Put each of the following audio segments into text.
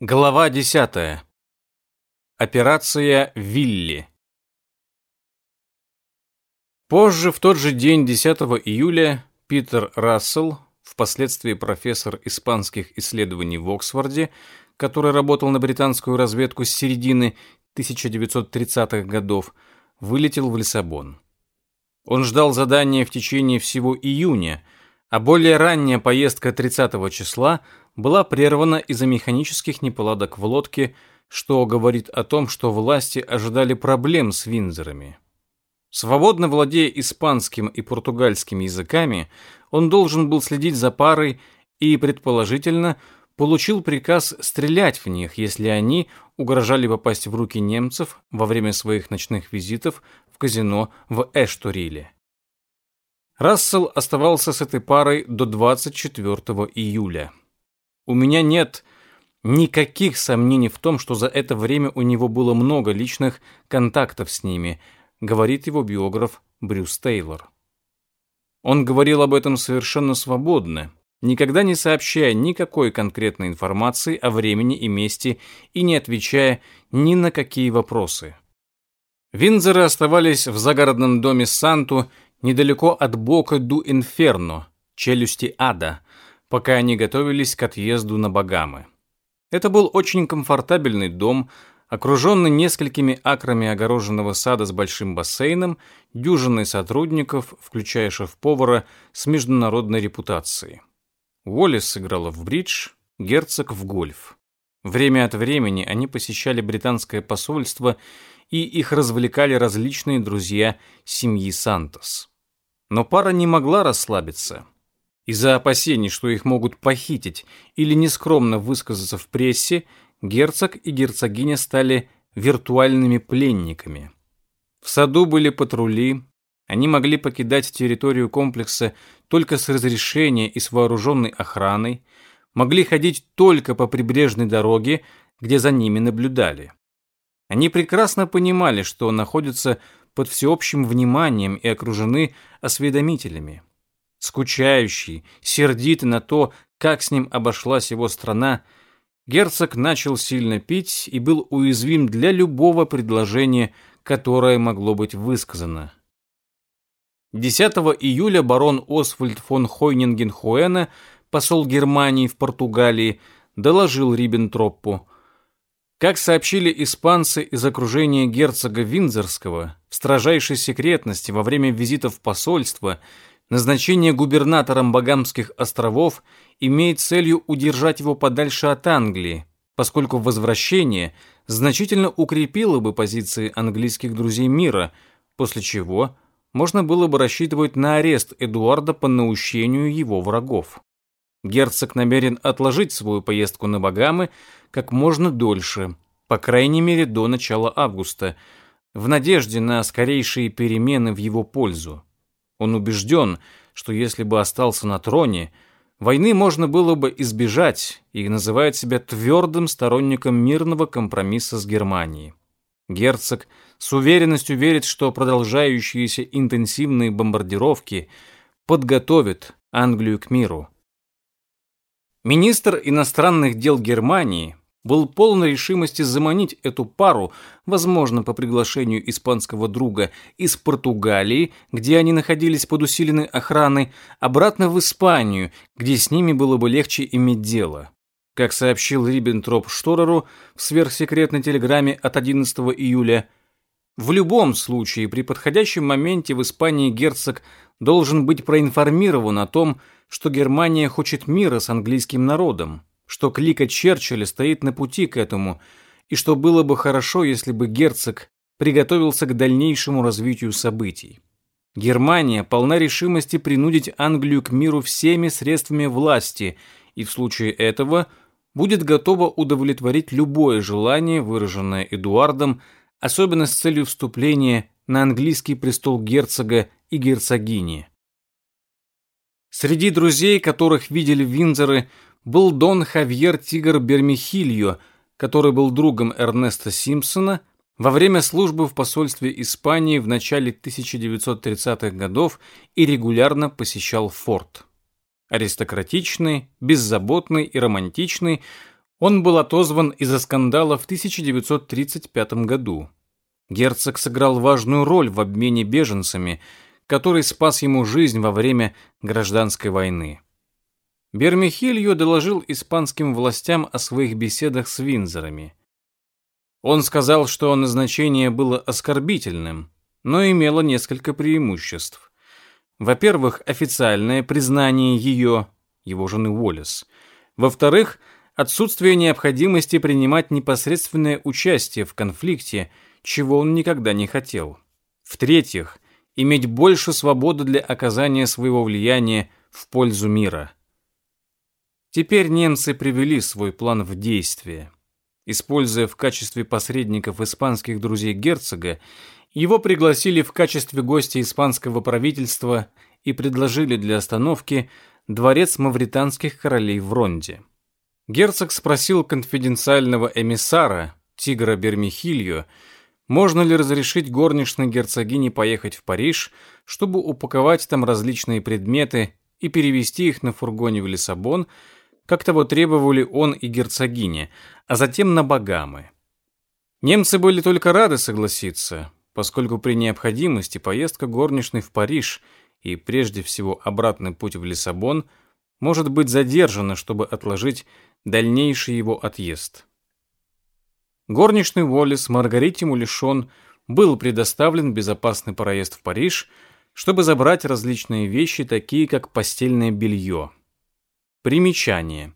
Глава 10. Операция Вилли. Позже, в тот же день, 10 июля, Питер Рассел, впоследствии профессор испанских исследований в Оксфорде, который работал на британскую разведку с середины 1930-х годов, вылетел в Лиссабон. Он ждал задания в течение всего июня, а более ранняя поездка 30 числа – была прервана из-за механических неполадок в лодке, что говорит о том, что власти ожидали проблем с Винзорами. Свободно владея испанским и португальским языками, он должен был следить за парой и, предположительно, получил приказ стрелять в них, если они угрожали попасть в руки немцев во время своих ночных визитов в казино в Эштуриле. Рассел оставался с этой парой до 24 июля. У меня нет никаких сомнений в том, что за это время у него было много личных контактов с ними, говорит его биограф Брюс Тейлор. Он говорил об этом совершенно свободно, никогда не сообщая никакой конкретной информации о времени и месте и не отвечая ни на какие вопросы. Винзеры оставались в загородном доме Санту недалеко от Бока ду Инферно, челюсти ада, пока они готовились к отъезду на Багамы. Это был очень комфортабельный дом, окруженный несколькими акрами огороженного сада с большим бассейном, дюжиной сотрудников, включая шеф-повара с международной репутацией. Уоллес сыграла в бридж, герцог в гольф. Время от времени они посещали британское посольство, и их развлекали различные друзья семьи Сантос. Но пара не могла расслабиться. Из-за опасений, что их могут похитить или нескромно высказаться в прессе, герцог и герцогиня стали виртуальными пленниками. В саду были патрули, они могли покидать территорию комплекса только с разрешения и с вооруженной охраной, могли ходить только по прибрежной дороге, где за ними наблюдали. Они прекрасно понимали, что находятся под всеобщим вниманием и окружены осведомителями скучающий, сердитый на то, как с ним обошлась его страна, герцог начал сильно пить и был уязвим для любого предложения, которое могло быть высказано. 10 июля барон Освальд фон Хойнинген-Хуэна, посол Германии в Португалии, доложил Риббентропу. Как сообщили испанцы из окружения герцога Виндзорского, в строжайшей секретности во время визита в посольство – Назначение губернатором Багамских островов имеет целью удержать его подальше от Англии, поскольку возвращение значительно укрепило бы позиции английских друзей мира, после чего можно было бы рассчитывать на арест Эдуарда по наущению его врагов. Герцог намерен отложить свою поездку на Багамы как можно дольше, по крайней мере до начала августа, в надежде на скорейшие перемены в его пользу. Он убежден, что если бы остался на троне, войны можно было бы избежать и называет себя твердым сторонником мирного компромисса с Германией. Герцог с уверенностью верит, что продолжающиеся интенсивные бомбардировки подготовят Англию к миру. Министр иностранных дел Германии был полон решимости заманить эту пару, возможно, по приглашению испанского друга из Португалии, где они находились под усиленной охраной, обратно в Испанию, где с ними было бы легче иметь дело. Как сообщил Риббентроп Штореру в сверхсекретной телеграмме от 11 июля, в любом случае при подходящем моменте в Испании герцог должен быть проинформирован о том, что Германия хочет мира с английским народом что клика Черчилля стоит на пути к этому, и что было бы хорошо, если бы герцог приготовился к дальнейшему развитию событий. Германия полна решимости принудить Англию к миру всеми средствами власти, и в случае этого будет готова удовлетворить любое желание, выраженное Эдуардом, особенно с целью вступления на английский престол герцога и герцогини. Среди друзей, которых видели Винзоры, был Дон Хавьер Тигр Бермихильо, который был другом Эрнеста Симпсона во время службы в посольстве Испании в начале 1930-х годов и регулярно посещал форт. Аристократичный, беззаботный и романтичный, Он был отозван из-за скандала в 1935 году. Герцог сыграл важную роль в обмене беженцами, который спас ему жизнь во время гражданской войны. Бермихильо доложил испанским властям о своих беседах с Винзорами. Он сказал, что назначение было оскорбительным, но имело несколько преимуществ. Во-первых, официальное признание ее, его жены Уоллес. Во-вторых, отсутствие необходимости принимать непосредственное участие в конфликте, чего он никогда не хотел. В-третьих, иметь больше свободы для оказания своего влияния в пользу мира. Теперь немцы привели свой план в действие. Используя в качестве посредников испанских друзей герцога, его пригласили в качестве гостя испанского правительства и предложили для остановки дворец мавританских королей в Ронде. Герцог спросил конфиденциального эмиссара, тигра Бермихильо, можно ли разрешить горничной герцогине поехать в Париж, чтобы упаковать там различные предметы и перевести их на фургоне в Лиссабон, как того требовали он и герцогиня, а затем на Багамы. Немцы были только рады согласиться, поскольку при необходимости поездка горничной в Париж и прежде всего обратный путь в Лиссабон может быть задержана, чтобы отложить дальнейший его отъезд. Горничный Уоллес Маргарите Мулишон был предоставлен безопасный проезд в Париж, чтобы забрать различные вещи, такие как постельное белье. Примечание.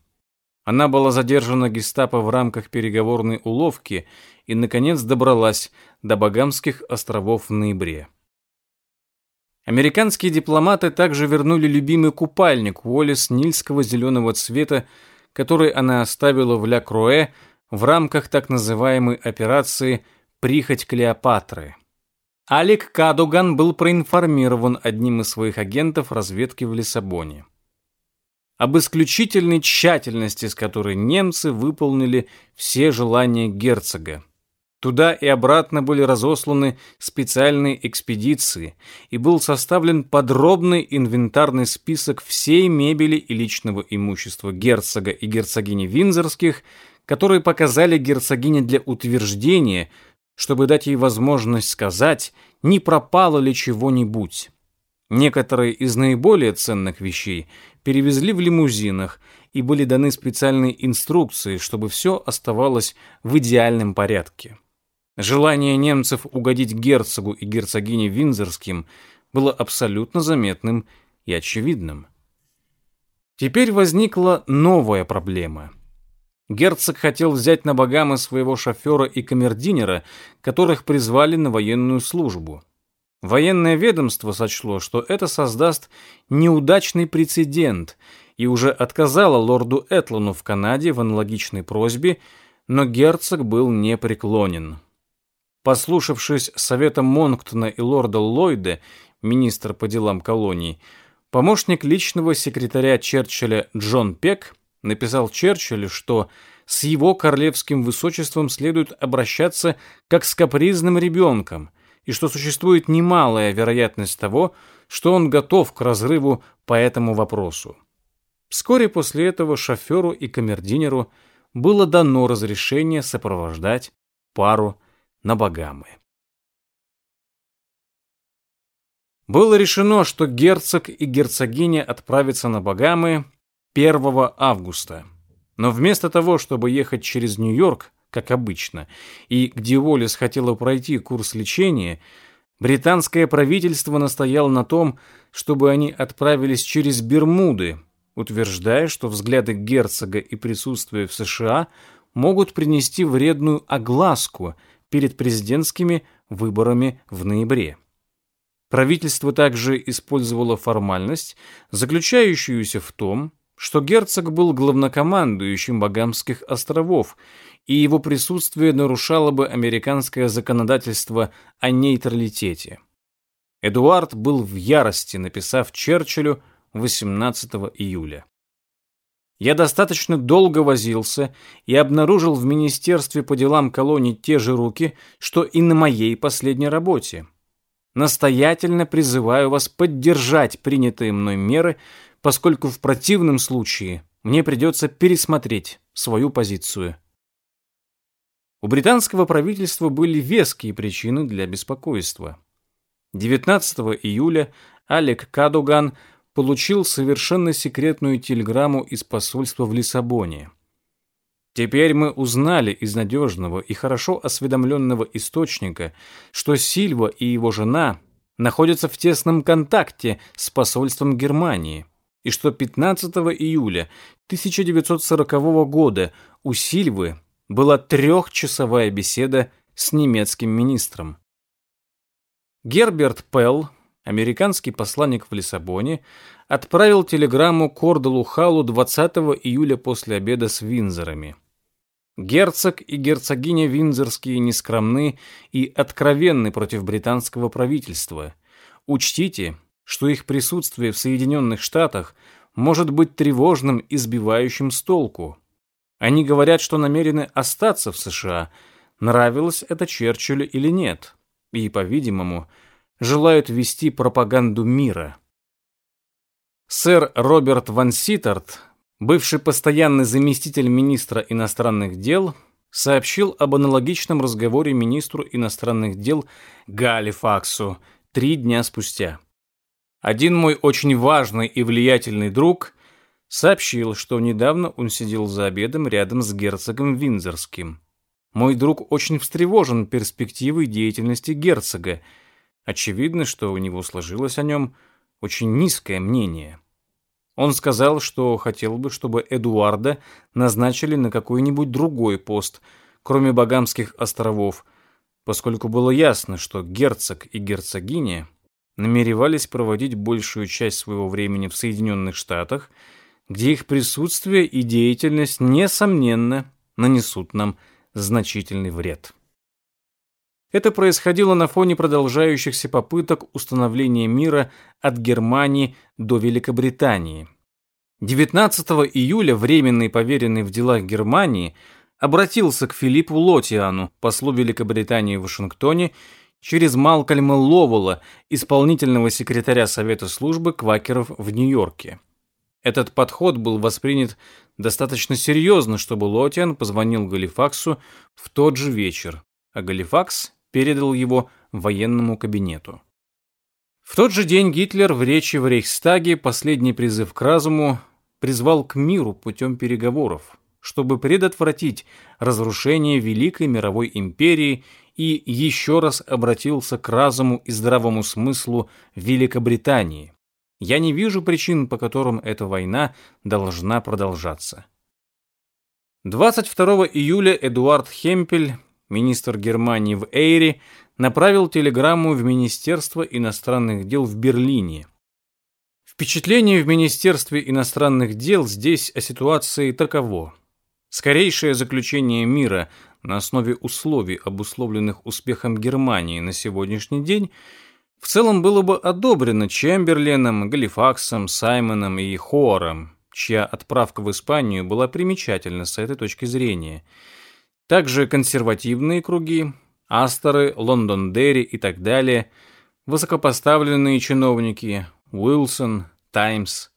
Она была задержана гестапо в рамках переговорной уловки и, наконец, добралась до Багамских островов в ноябре. Американские дипломаты также вернули любимый купальник Уоллес нильского зеленого цвета, который она оставила в Ля-Круэ в рамках так называемой операции «Прихоть Клеопатры». Алек Кадуган был проинформирован одним из своих агентов разведки в Лиссабоне об исключительной тщательности, с которой немцы выполнили все желания герцога. Туда и обратно были разосланы специальные экспедиции, и был составлен подробный инвентарный список всей мебели и личного имущества герцога и герцогини Винзорских, которые показали герцогине для утверждения, чтобы дать ей возможность сказать, не пропало ли чего-нибудь. Некоторые из наиболее ценных вещей перевезли в лимузинах и были даны специальные инструкции, чтобы все оставалось в идеальном порядке. Желание немцев угодить герцогу и герцогине Винзорским было абсолютно заметным и очевидным. Теперь возникла новая проблема. Герцог хотел взять на Багамы своего шофера и камердинера, которых призвали на военную службу. Военное ведомство сочло, что это создаст неудачный прецедент и уже отказало лорду Этлону в Канаде в аналогичной просьбе, но герцог был непреклонен. Послушавшись совета Монктона и лорда Ллойда, министра по делам колоний, помощник личного секретаря Черчилля Джон Пек написал Черчиллю, что с его королевским высочеством следует обращаться как с капризным ребенком – и что существует немалая вероятность того, что он готов к разрыву по этому вопросу. Вскоре после этого шоферу и камердинеру было дано разрешение сопровождать пару на Багамы. Было решено, что герцог и герцогиня отправятся на Багамы 1 августа. Но вместо того, чтобы ехать через Нью-Йорк, как обычно, и где Уоллес хотела пройти курс лечения, британское правительство настояло на том, чтобы они отправились через Бермуды, утверждая, что взгляды герцога и присутствие в США могут принести вредную огласку перед президентскими выборами в ноябре. Правительство также использовало формальность, заключающуюся в том, что герцог был главнокомандующим Багамских островов и его присутствие нарушало бы американское законодательство о нейтралитете. Эдуард был в ярости, написав Черчиллю 18 июля. Я достаточно долго возился и обнаружил в Министерстве по делам колоний те же руки, что и на моей последней работе. Настоятельно призываю вас поддержать принятые мной меры, поскольку в противном случае мне придется пересмотреть свою позицию. У британского правительства были веские причины для беспокойства. 19 июля Алек Кадуган получил совершенно секретную телеграмму из посольства в Лиссабоне. Теперь мы узнали из надежного и хорошо осведомленного источника, что Сильва и его жена находятся в тесном контакте с посольством Германии, и что 15 июля 1940 года у Сильвы была трехчасовая беседа с немецким министром. Герберт Пелл, американский посланник в Лиссабоне, отправил телеграмму Корделу Халу 20 июля после обеда с Винзорами. Герцог и герцогиня Винзорские нескромны и откровенны против британского правительства. Учтите, что их присутствие в Соединенных Штатах может быть тревожным и сбивающим с толку. Они говорят, что намерены остаться в США, нравилось это Черчиллю или нет, и, по-видимому, желают вести пропаганду мира. Сэр Роберт Ван Ситарт, бывший постоянный заместитель министра иностранных дел, сообщил об аналогичном разговоре министру иностранных дел Галифаксу три дня спустя. Один мой очень важный и влиятельный друг сообщил, что недавно он сидел за обедом рядом с герцогом Винзорским. Мой друг очень встревожен перспективой деятельности герцога. Очевидно, что у него сложилось о нем очень низкое мнение. Он сказал, что хотел бы, чтобы Эдуарда назначили на какой-нибудь другой пост, кроме Багамских островов, поскольку было ясно, что герцог и герцогиня намеревались проводить большую часть своего времени в Соединенных Штатах – где их присутствие и деятельность, несомненно, нанесут нам значительный вред. Это происходило на фоне продолжающихся попыток установления мира от Германии до Великобритании. 19 июля временный поверенный в делах Германии обратился к Филиппу Лотиану, послу Великобритании в Вашингтоне, через Малкольма Ловула, исполнительного секретаря Совета службы квакеров в Нью-Йорке. Этот подход был воспринят достаточно серьезно, чтобы Лотиан позвонил Галифаксу в тот же вечер, а Галифакс передал его военному кабинету. В тот же день Гитлер в речи в Рейхстаге последний призыв к разуму призвал к миру путем переговоров, чтобы предотвратить разрушение Великой мировой империи и еще раз обратился к разуму и здравому смыслу Великобритании, я не вижу причин, по которым эта война должна продолжаться. 22 июля Эдуард Хемпель, министр Германии в Эйре, направил телеграмму в Министерство иностранных дел в Берлине. Впечатление в Министерстве иностранных дел здесь о ситуации таково. Скорейшее заключение мира на основе условий, обусловленных успехом Германии на сегодняшний день – в целом было бы одобрено Чемберленом, Галифаксом, Саймоном и Хором, чья отправка в Испанию была примечательна с этой точки зрения. Также консервативные круги, Асторы, Лондон-Дерри и так далее, высокопоставленные чиновники, Уилсон, Таймс.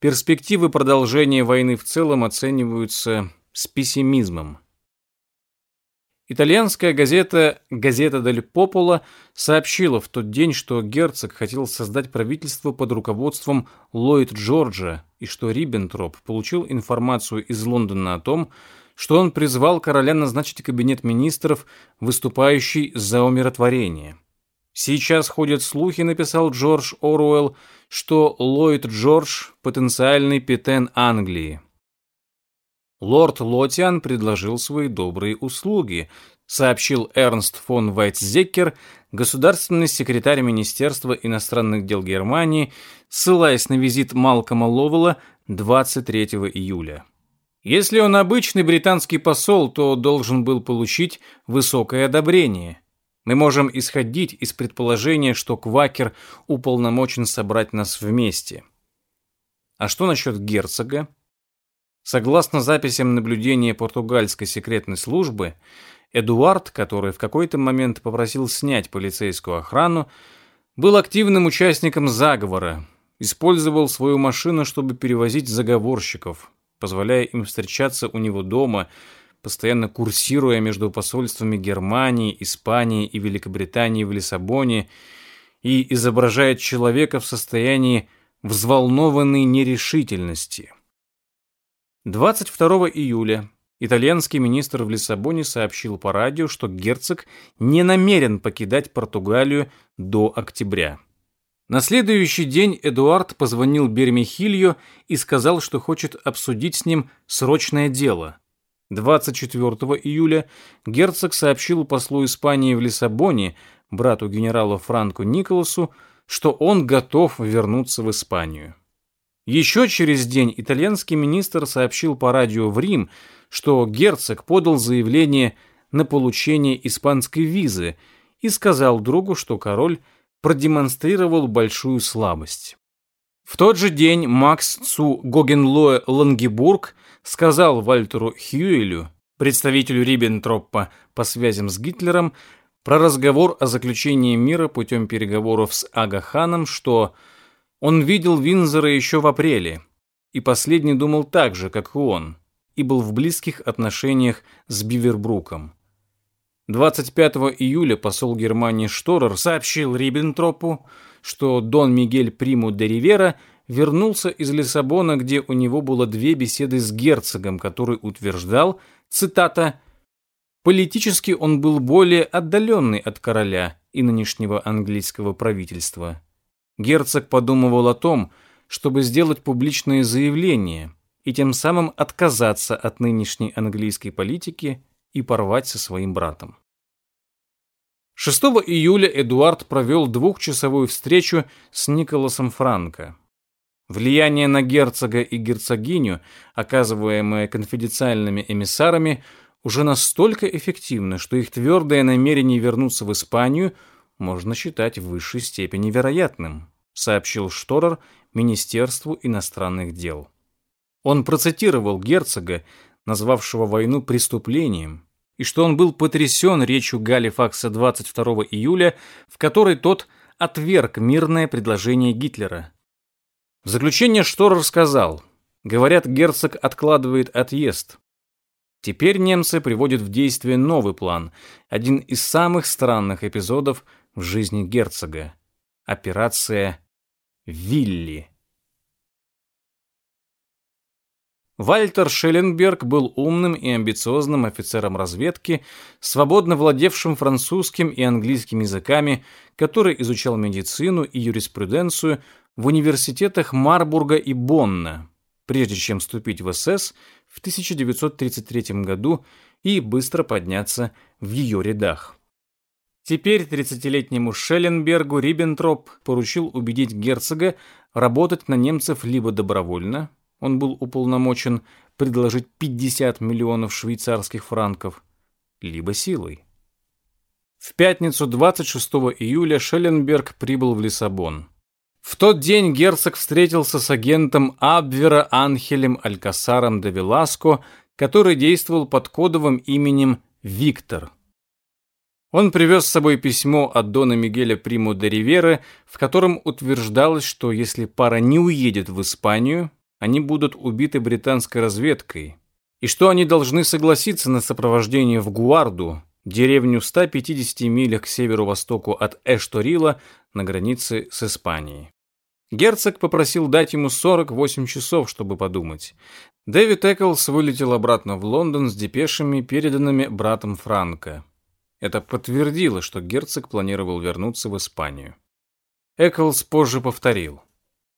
Перспективы продолжения войны в целом оцениваются с пессимизмом. Итальянская газета «Газета дель Пополо» сообщила в тот день, что герцог хотел создать правительство под руководством Ллойд Джорджа и что Риббентроп получил информацию из Лондона о том, что он призвал короля назначить кабинет министров, выступающий за умиротворение. Сейчас ходят слухи, написал Джордж Оруэлл, что Ллойд Джордж – потенциальный петен Англии. Лорд Лотиан предложил свои добрые услуги, сообщил Эрнст фон Вайтзекер, государственный секретарь Министерства иностранных дел Германии, ссылаясь на визит Малкома Ловела 23 июля. Если он обычный британский посол, то должен был получить высокое одобрение. Мы можем исходить из предположения, что Квакер уполномочен собрать нас вместе. А что насчет герцога? Согласно записям наблюдения португальской секретной службы, Эдуард, который в какой-то момент попросил снять полицейскую охрану, был активным участником заговора, использовал свою машину, чтобы перевозить заговорщиков, позволяя им встречаться у него дома, постоянно курсируя между посольствами Германии, Испании и Великобритании в Лиссабоне и изображает человека в состоянии взволнованной нерешительности. 22 июля итальянский министр в Лиссабоне сообщил по радио, что герцог не намерен покидать Португалию до октября. На следующий день Эдуард позвонил Бермихилью и сказал, что хочет обсудить с ним срочное дело. 24 июля герцог сообщил послу Испании в Лиссабоне, брату генерала Франку Николасу, что он готов вернуться в Испанию. Еще через день итальянский министр сообщил по радио в Рим, что герцог подал заявление на получение испанской визы и сказал другу, что король продемонстрировал большую слабость. В тот же день Макс Цу Гогенлоэ Лангебург сказал Вальтеру Хьюэлю, представителю Риббентропа по связям с Гитлером, про разговор о заключении мира путем переговоров с Агаханом, что он видел Винзора еще в апреле, и последний думал так же, как и он, и был в близких отношениях с Бивербруком. 25 июля посол Германии Шторер сообщил Риббентропу, что Дон Мигель Приму де Ривера вернулся из Лиссабона, где у него было две беседы с герцогом, который утверждал, цитата, «Политически он был более отдаленный от короля и нынешнего английского правительства. Герцог подумывал о том, чтобы сделать публичное заявление и тем самым отказаться от нынешней английской политики и порвать со своим братом. 6 июля Эдуард провел двухчасовую встречу с Николасом Франко. Влияние на герцога и герцогиню, оказываемое конфиденциальными эмиссарами, уже настолько эффективно, что их твердое намерение вернуться в Испанию можно считать в высшей степени вероятным, сообщил Шторер Министерству иностранных дел. Он процитировал герцога, назвавшего войну преступлением, и что он был потрясен речью Галифакса 22 июля, в которой тот отверг мирное предложение Гитлера. В заключение Шторр сказал, говорят, герцог откладывает отъезд. Теперь немцы приводят в действие новый план, один из самых странных эпизодов в жизни герцога. Операция «Вилли». Вальтер Шелленберг был умным и амбициозным офицером разведки, свободно владевшим французским и английским языками, который изучал медицину и юриспруденцию в университетах Марбурга и Бонна, прежде чем вступить в СС в 1933 году и быстро подняться в ее рядах. Теперь 30-летнему Шелленбергу Риббентроп поручил убедить герцога работать на немцев либо добровольно, он был уполномочен предложить 50 миллионов швейцарских франков, либо силой. В пятницу 26 июля Шелленберг прибыл в Лиссабон. В тот день герцог встретился с агентом Абвера Анхелем Алькасаром де Веласко, который действовал под кодовым именем Виктор. Он привез с собой письмо от Дона Мигеля Приму де Ривера, в котором утверждалось, что если пара не уедет в Испанию, они будут убиты британской разведкой, и что они должны согласиться на сопровождение в Гуарду, деревню в 150 милях к северо-востоку от Эшторила на границе с Испанией. Герцог попросил дать ему 48 часов, чтобы подумать. Дэвид Эклс вылетел обратно в Лондон с депешами, переданными братом Франко. Это подтвердило, что герцог планировал вернуться в Испанию. Эклс позже повторил.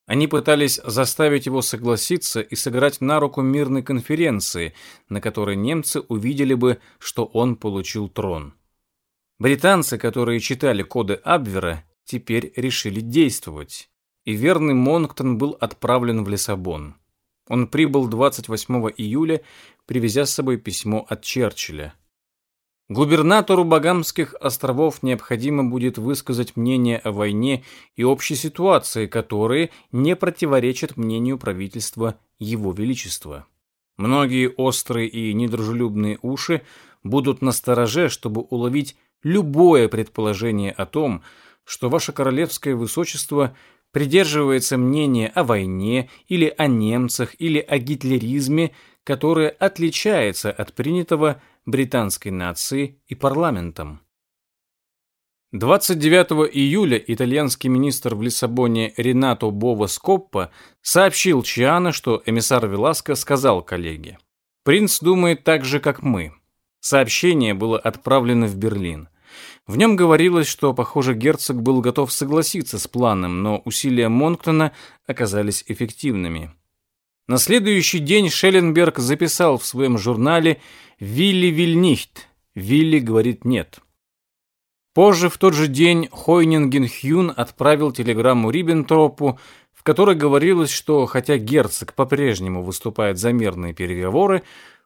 Они пытались заставить его согласиться и сыграть на руку мирной конференции, на которой немцы увидели бы, что он получил трон. Британцы, которые читали коды Абвера, теперь решили действовать, и верный Монктон был отправлен в Лиссабон. Он прибыл 28 июля, привезя с собой письмо от Черчилля. Губернатору Багамских островов необходимо будет высказать мнение о войне и общей ситуации, которые не противоречат мнению правительства Его Величества. Многие острые и недружелюбные уши будут настороже, чтобы уловить любое предположение о том, что ваше королевское высочество придерживается мнения о войне или о немцах или о гитлеризме, которое отличается от принятого британской нацией и парламентом. 29 июля итальянский министр в Лиссабоне Ренато Бова Скоппа сообщил Чиано, что эмиссар Веласко сказал коллеге «Принц думает так же, как мы». Сообщение было отправлено в Берлин. В нем говорилось, что, похоже, герцог был готов согласиться с планом, но усилия Монктона оказались эффективными. На следующий день Шелленберг записал в своем журнале «Вилли Вильнихт» «Вилли говорит нет». Позже, в тот же день, Хойнинген Хюн отправил телеграмму Риббентропу, в которой говорилось, что хотя герцог по-прежнему выступает за мирные переговоры,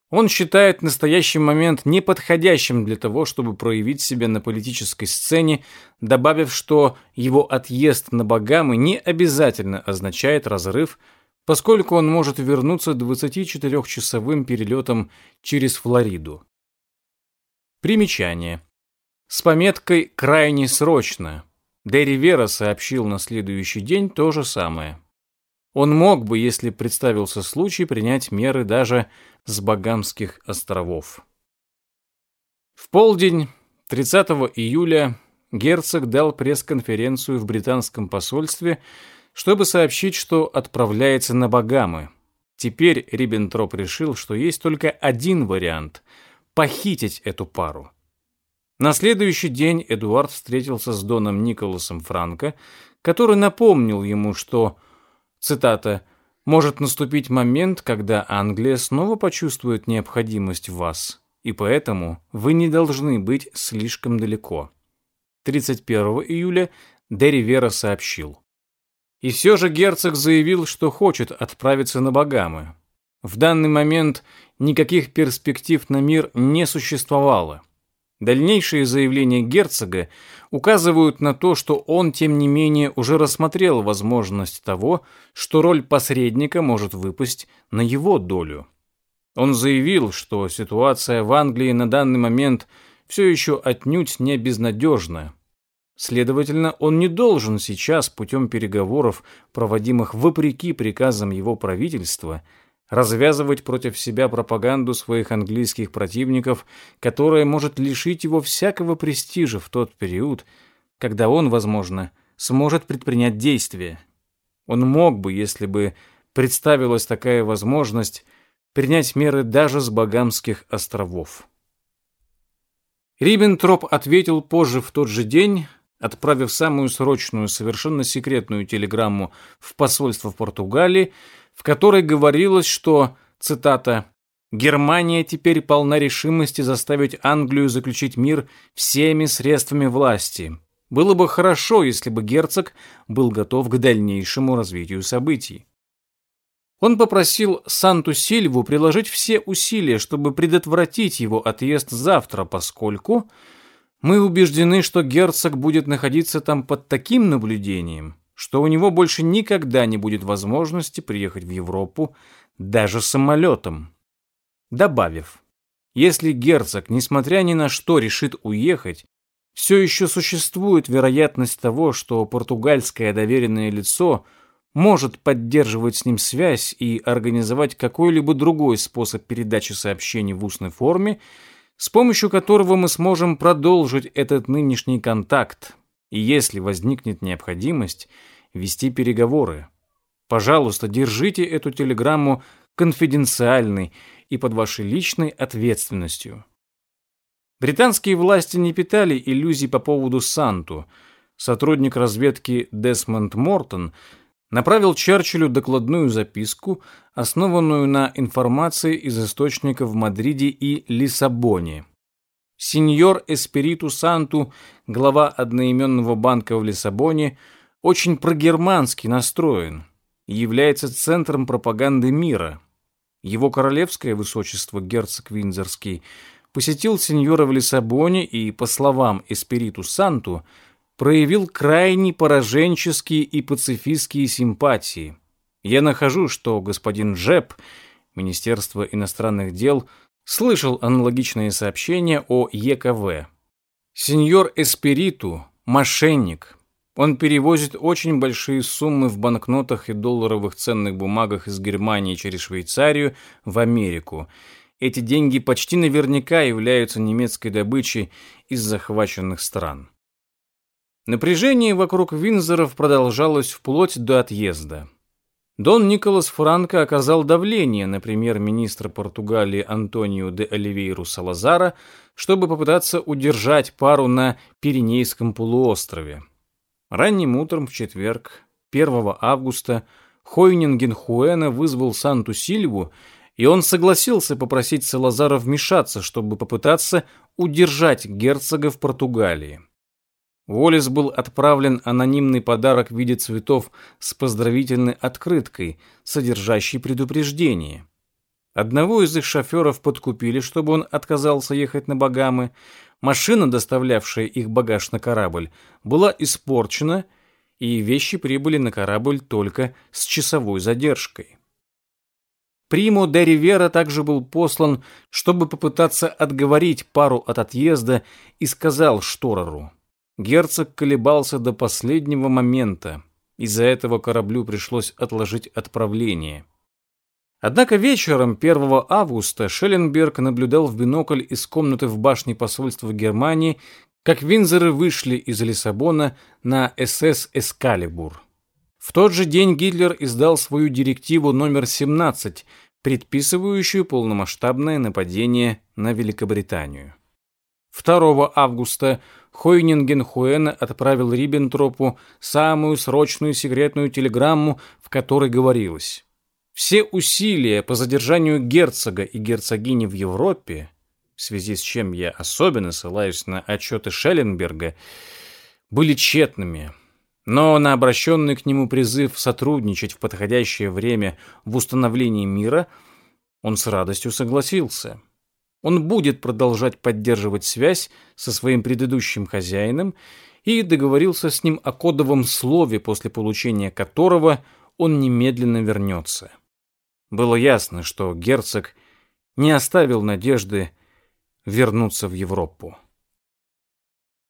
он считает настоящий момент неподходящим для того, чтобы проявить себя на политической сцене, добавив, что его отъезд на Багамы не обязательно означает разрыв, поскольку он может вернуться 24-часовым перелетом через Флориду. Примечание. С пометкой «крайне срочно». Дэри Вера сообщил на следующий день то же самое. Он мог бы, если представился случай, принять меры даже с Багамских островов. В полдень 30 июля герцог дал пресс-конференцию в британском посольстве, чтобы сообщить, что отправляется на Багамы. Теперь Риббентроп решил, что есть только один вариант – похитить эту пару. На следующий день Эдуард встретился с Доном Николасом Франко, который напомнил ему, что, цитата, «может наступить момент, когда Англия снова почувствует необходимость в вас, и поэтому вы не должны быть слишком далеко». 31 июля Дерри Вера сообщил. И все же герцог заявил, что хочет отправиться на Багамы. В данный момент никаких перспектив на мир не существовало. Дальнейшие заявления герцога указывают на то, что он, тем не менее, уже рассмотрел возможность того, что роль посредника может выпасть на его долю. Он заявил, что ситуация в Англии на данный момент все еще отнюдь не безнадежна. Следовательно, он не должен сейчас путем переговоров, проводимых вопреки приказам его правительства, развязывать против себя пропаганду своих английских противников, которая может лишить его всякого престижа в тот период, когда он, возможно, сможет предпринять действия. Он мог бы, если бы представилась такая возможность, принять меры даже с Багамских островов. Риббентроп ответил позже в тот же день, отправив самую срочную, совершенно секретную телеграмму в посольство в Португалии, в которой говорилось, что, цитата, «Германия теперь полна решимости заставить Англию заключить мир всеми средствами власти. Было бы хорошо, если бы герцог был готов к дальнейшему развитию событий». Он попросил Санту Сильву приложить все усилия, чтобы предотвратить его отъезд завтра, поскольку мы убеждены, что герцог будет находиться там под таким наблюдением, что у него больше никогда не будет возможности приехать в Европу даже самолетом. Добавив, если герцог, несмотря ни на что, решит уехать, все еще существует вероятность того, что португальское доверенное лицо может поддерживать с ним связь и организовать какой-либо другой способ передачи сообщений в устной форме, с помощью которого мы сможем продолжить этот нынешний контакт, и если возникнет необходимость вести переговоры. Пожалуйста, держите эту телеграмму конфиденциальной и под вашей личной ответственностью. Британские власти не питали иллюзий по поводу Санту. Сотрудник разведки Десмонд Мортон направил Черчиллю докладную записку, основанную на информации из источников в Мадриде и Лиссабоне. Сеньор Эспириту Санту, глава одноименного банка в Лиссабоне, очень прогермански настроен и является центром пропаганды мира. Его королевское высочество герцог Виндзорский посетил сеньора в Лиссабоне и, по словам Эспириту Санту, проявил крайне пораженческие и пацифистские симпатии. Я нахожу, что господин Джеб, Министерство иностранных дел, Слышал аналогичные сообщения о ЕКВ. Сеньор Эспириту – мошенник. Он перевозит очень большие суммы в банкнотах и долларовых ценных бумагах из Германии через Швейцарию в Америку. Эти деньги почти наверняка являются немецкой добычей из захваченных стран. Напряжение вокруг Винзоров продолжалось вплоть до отъезда. Дон Николас Франко оказал давление на премьер-министра Португалии Антонио де Оливейру Салазара, чтобы попытаться удержать пару на Пиренейском полуострове. Ранним утром в четверг, 1 августа, Хойнинген Хуэна вызвал Санту Сильву, и он согласился попросить Салазара вмешаться, чтобы попытаться удержать герцога в Португалии. Уоллес был отправлен анонимный подарок в виде цветов с поздравительной открыткой, содержащей предупреждение. Одного из их шоферов подкупили, чтобы он отказался ехать на Багамы, Машина, доставлявшая их багаж на корабль, была испорчена, и вещи прибыли на корабль только с часовой задержкой. Примо де Ривера также был послан, чтобы попытаться отговорить пару от отъезда, и сказал Штореру. Герцог колебался до последнего момента. Из-за этого кораблю пришлось отложить отправление. Однако вечером 1 августа Шелленберг наблюдал в бинокль из комнаты в башне посольства Германии, как Винзоры вышли из Лиссабона на СС «Эскалибур». В тот же день Гитлер издал свою директиву номер 17, предписывающую полномасштабное нападение на Великобританию. 2 августа Хойнинген Хуэна отправил Риббентропу самую срочную секретную телеграмму, в которой говорилось все усилия по задержанию герцога и герцогини в Европе, в связи с чем я особенно ссылаюсь на отчеты Шелленберга, были тщетными. Но на обращенный к нему призыв сотрудничать в подходящее время в установлении мира он с радостью согласился. Он будет продолжать поддерживать связь со своим предыдущим хозяином и договорился с ним о кодовом слове, после получения которого он немедленно вернется. Было ясно, что герцог не оставил надежды вернуться в Европу.